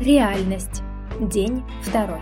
Реальность. День второй.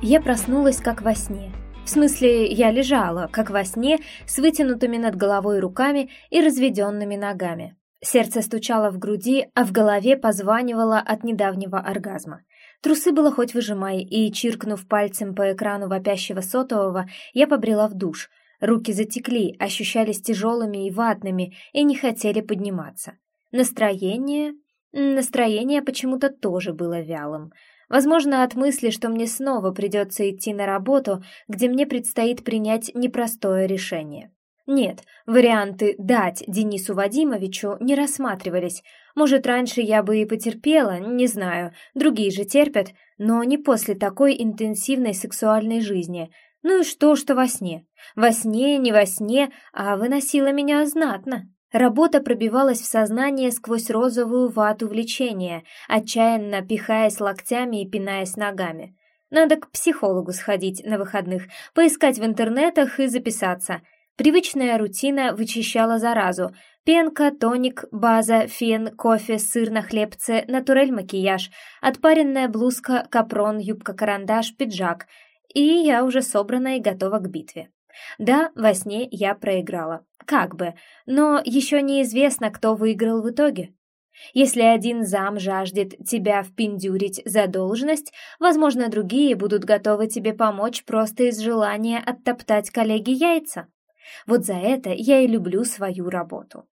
Я проснулась как во сне. В смысле, я лежала, как во сне, с вытянутыми над головой руками и разведенными ногами. Сердце стучало в груди, а в голове позванивало от недавнего оргазма. Трусы было хоть выжимай, и, чиркнув пальцем по экрану вопящего сотового, я побрела в душ. Руки затекли, ощущались тяжелыми и ватными, и не хотели подниматься. Настроение... Настроение почему-то тоже было вялым. Возможно, от мысли, что мне снова придется идти на работу, где мне предстоит принять непростое решение. Нет, варианты «дать» Денису Вадимовичу не рассматривались. Может, раньше я бы и потерпела, не знаю, другие же терпят, но не после такой интенсивной сексуальной жизни. Ну и что, что во сне? Во сне, не во сне, а выносила меня знатно. Работа пробивалась в сознание сквозь розовую вату влечения, отчаянно пихаясь локтями и пинаясь ногами. Надо к психологу сходить на выходных, поискать в интернетах и записаться – Привычная рутина вычищала заразу. Пенка, тоник, база, фен, кофе, сыр на хлебце, натурель макияж, отпаренная блузка, капрон, юбка-карандаш, пиджак. И я уже собрана и готова к битве. Да, во сне я проиграла. Как бы. Но еще неизвестно, кто выиграл в итоге. Если один зам жаждет тебя впендюрить за должность, возможно, другие будут готовы тебе помочь просто из желания оттоптать коллеги яйца. Вот за это я и люблю свою работу.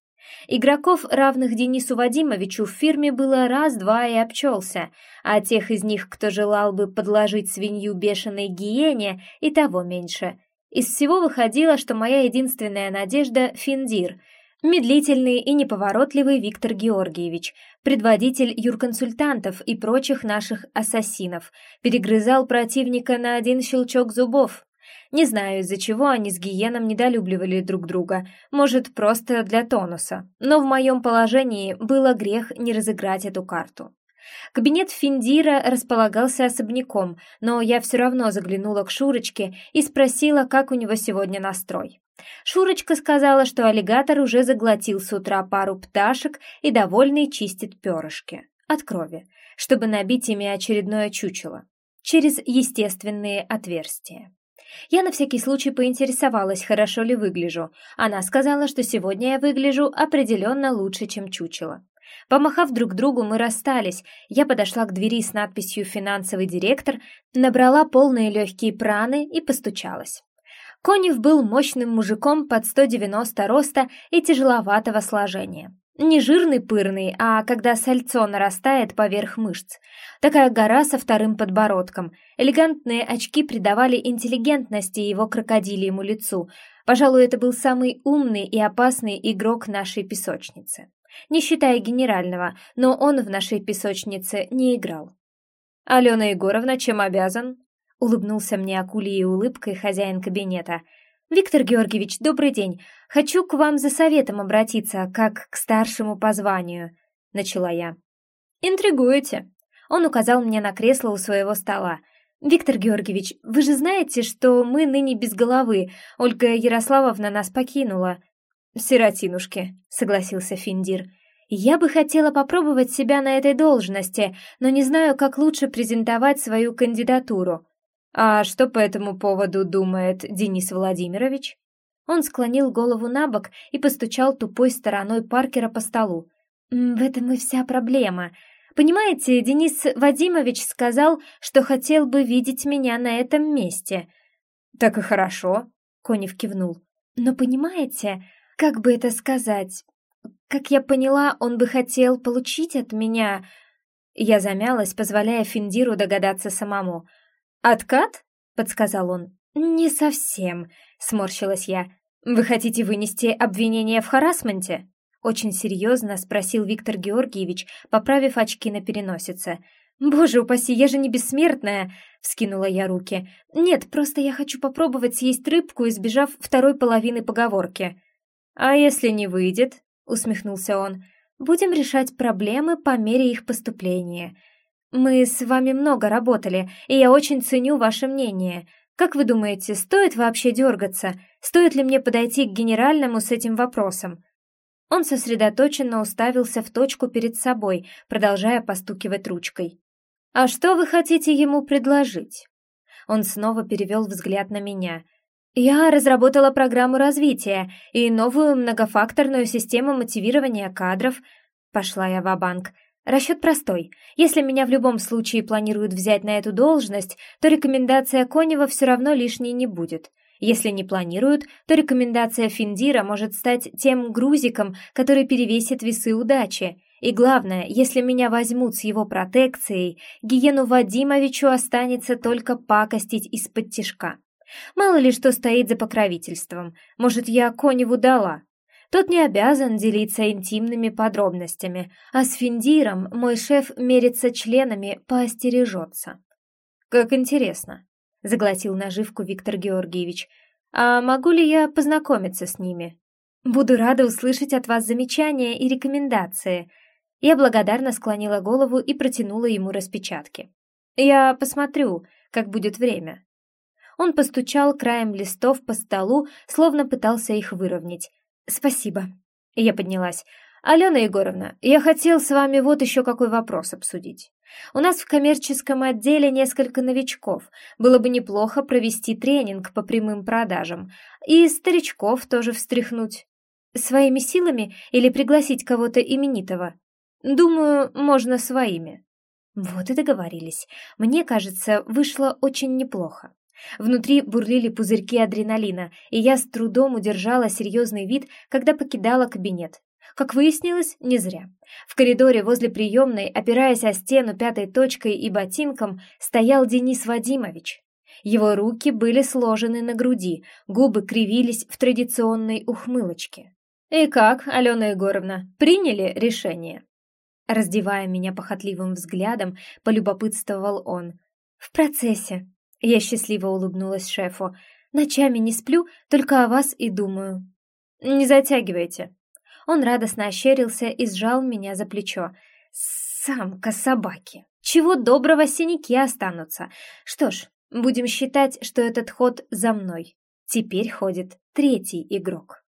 Игроков, равных Денису Вадимовичу, в фирме было раз-два и обчелся, а тех из них, кто желал бы подложить свинью бешеной гиене, и того меньше. Из всего выходило, что моя единственная надежда — Финдир, медлительный и неповоротливый Виктор Георгиевич, предводитель юрконсультантов и прочих наших ассасинов, перегрызал противника на один щелчок зубов, не знаю, из-за чего они с Гиеном недолюбливали друг друга, может, просто для тонуса, но в моем положении было грех не разыграть эту карту. Кабинет Финдира располагался особняком, но я все равно заглянула к Шурочке и спросила, как у него сегодня настрой. Шурочка сказала, что аллигатор уже заглотил с утра пару пташек и довольный чистит перышки от крови, чтобы набить ими очередное чучело через естественные отверстия. Я на всякий случай поинтересовалась, хорошо ли выгляжу. Она сказала, что сегодня я выгляжу определенно лучше, чем чучело. Помахав друг другу, мы расстались. Я подошла к двери с надписью «Финансовый директор», набрала полные легкие праны и постучалась. Конев был мощным мужиком под 190 роста и тяжеловатого сложения. Не жирный пырный, а когда сальцо нарастает поверх мышц. Такая гора со вторым подбородком. Элегантные очки придавали интеллигентности его крокодилиему лицу. Пожалуй, это был самый умный и опасный игрок нашей песочницы. Не считая генерального, но он в нашей песочнице не играл. «Алена Егоровна, чем обязан?» Улыбнулся мне акулией улыбкой хозяин кабинета – «Виктор Георгиевич, добрый день. Хочу к вам за советом обратиться, как к старшему по званию», — начала я. «Интригуете». Он указал мне на кресло у своего стола. «Виктор Георгиевич, вы же знаете, что мы ныне без головы. Ольга Ярославовна нас покинула». «Сиротинушки», — согласился Финдир. «Я бы хотела попробовать себя на этой должности, но не знаю, как лучше презентовать свою кандидатуру». «А что по этому поводу думает Денис Владимирович?» Он склонил голову на бок и постучал тупой стороной Паркера по столу. «В этом и вся проблема. Понимаете, Денис Вадимович сказал, что хотел бы видеть меня на этом месте». «Так и хорошо», — Конев кивнул. «Но понимаете, как бы это сказать? Как я поняла, он бы хотел получить от меня...» Я замялась, позволяя Финдиру догадаться самому — «Откат?» — подсказал он. «Не совсем», — сморщилась я. «Вы хотите вынести обвинение в харасменте?» Очень серьезно спросил Виктор Георгиевич, поправив очки на переносице. «Боже упаси, я же не бессмертная!» — вскинула я руки. «Нет, просто я хочу попробовать съесть рыбку, избежав второй половины поговорки». «А если не выйдет?» — усмехнулся он. «Будем решать проблемы по мере их поступления. Мы с вами много работали, и я очень ценю ваше мнение. Как вы думаете, стоит вообще дергаться? Стоит ли мне подойти к генеральному с этим вопросом? Он сосредоточенно уставился в точку перед собой, продолжая постукивать ручкой. «А что вы хотите ему предложить?» Он снова перевел взгляд на меня. «Я разработала программу развития и новую многофакторную систему мотивирования кадров». Пошла я в банк Расчет простой. Если меня в любом случае планируют взять на эту должность, то рекомендация Конева все равно лишней не будет. Если не планируют, то рекомендация Финдира может стать тем грузиком, который перевесит весы удачи. И главное, если меня возьмут с его протекцией, Гиену Вадимовичу останется только пакостить из-под тишка. Мало ли что стоит за покровительством. Может, я Коневу дала. Тот не обязан делиться интимными подробностями, а с Финдиром мой шеф мерится членами, поостережется. «Как интересно», — заглотил наживку Виктор Георгиевич. «А могу ли я познакомиться с ними?» «Буду рада услышать от вас замечания и рекомендации», я благодарно склонила голову и протянула ему распечатки. «Я посмотрю, как будет время». Он постучал краем листов по столу, словно пытался их выровнять. «Спасибо». Я поднялась. «Алена Егоровна, я хотел с вами вот еще какой вопрос обсудить. У нас в коммерческом отделе несколько новичков. Было бы неплохо провести тренинг по прямым продажам. И старичков тоже встряхнуть. Своими силами или пригласить кого-то именитого?» Думаю, можно своими. Вот и договорились. Мне кажется, вышло очень неплохо. Внутри бурлили пузырьки адреналина, и я с трудом удержала серьезный вид, когда покидала кабинет. Как выяснилось, не зря. В коридоре возле приемной, опираясь о стену пятой точкой и ботинком, стоял Денис Вадимович. Его руки были сложены на груди, губы кривились в традиционной ухмылочке. «И как, Алена Егоровна, приняли решение?» Раздевая меня похотливым взглядом, полюбопытствовал он. «В процессе». Я счастливо улыбнулась шефу. «Ночами не сплю, только о вас и думаю». «Не затягивайте». Он радостно ощерился и сжал меня за плечо. «Самка собаки! Чего доброго синяки останутся. Что ж, будем считать, что этот ход за мной. Теперь ходит третий игрок».